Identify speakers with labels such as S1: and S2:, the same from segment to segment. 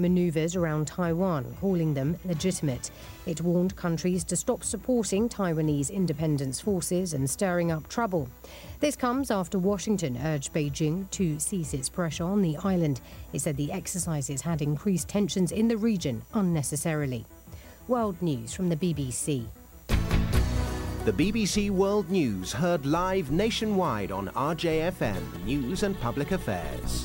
S1: maneuvers around Taiwan, calling them legitimate. It warned countries to stop supporting Taiwanese independence forces and stirring up trouble. This comes after Washington urged Beijing to cease its pressure on the island. It said the exercises had increased tensions in the region unnecessarily. World News from the BBC.
S2: The BBC World News heard live nationwide on RJFM News and Public Affairs.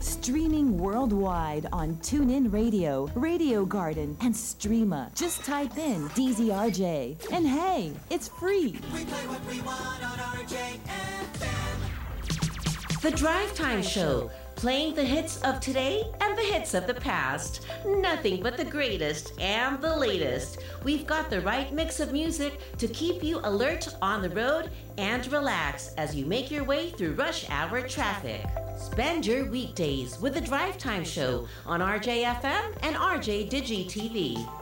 S3: Streaming worldwide on TuneIn Radio, Radio Garden, and Streema. Just type in DZRJ. And hey, it's free.
S4: We play what we want on RJFM.
S5: The Drive Time Show, playing the hits of today and the hits of the past. Nothing but the greatest and the latest. We've got the right mix of music to keep you alert on the road and relax as you make your way through rush hour traffic. Spend your weekdays with the Drive Time Show on RJFM and RJ Digi TV.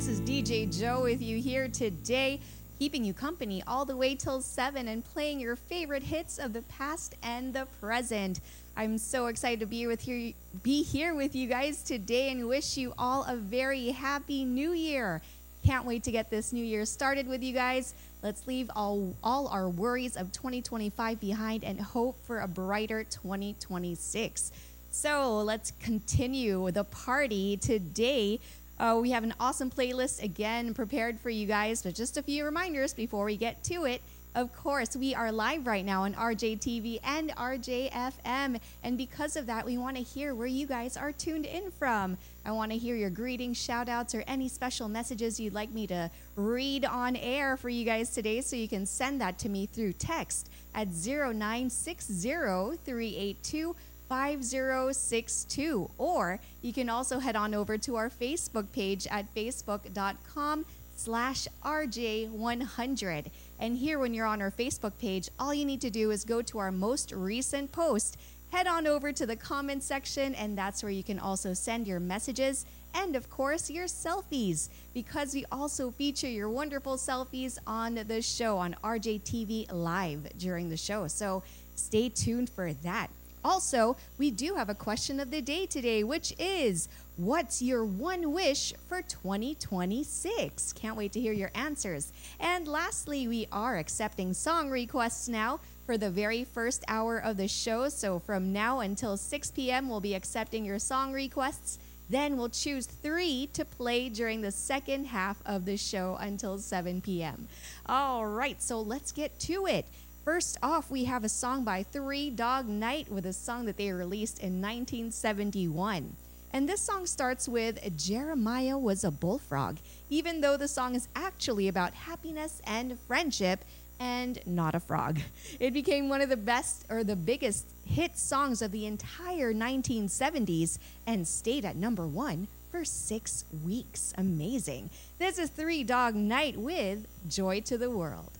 S6: This is DJ Joe with you here today, keeping you company all the way till 7 and playing your favorite hits of the past and the present. I'm so excited to be with here be here with you guys today and wish you all a very happy new year. Can't wait to get this new year started with you guys. Let's leave all all our worries of 2025 behind and hope for a brighter 2026. So, let's continue the party today. Uh, we have an awesome playlist again prepared for you guys, but just a few reminders before we get to it. Of course, we are live right now on RJTV and RJFM. And because of that, we want to hear where you guys are tuned in from. I want to hear your greetings, shout outs, or any special messages you'd like me to read on air for you guys today. So you can send that to me through text at 0960 382 5062. Or you can also head on over to our Facebook page at facebook.com slash RJ100. And here, when you're on our Facebook page, all you need to do is go to our most recent post, head on over to the comment section, and that's where you can also send your messages and, of course, your selfies, because we also feature your wonderful selfies on the show on RJTV Live during the show. So stay tuned for that. Also, we do have a question of the day today, which is What's your one wish for 2026? Can't wait to hear your answers. And lastly, we are accepting song requests now for the very first hour of the show. So from now until 6 p.m., we'll be accepting your song requests. Then we'll choose three to play during the second half of the show until 7 p.m. All right, so let's get to it. First off, we have a song by Three Dog Night with a song that they released in 1971. And this song starts with Jeremiah was a bullfrog, even though the song is actually about happiness and friendship and not a frog. It became one of the best or the biggest hit songs of the entire 1970s and stayed at number one for six weeks. Amazing. This is Three Dog Night with Joy to the World.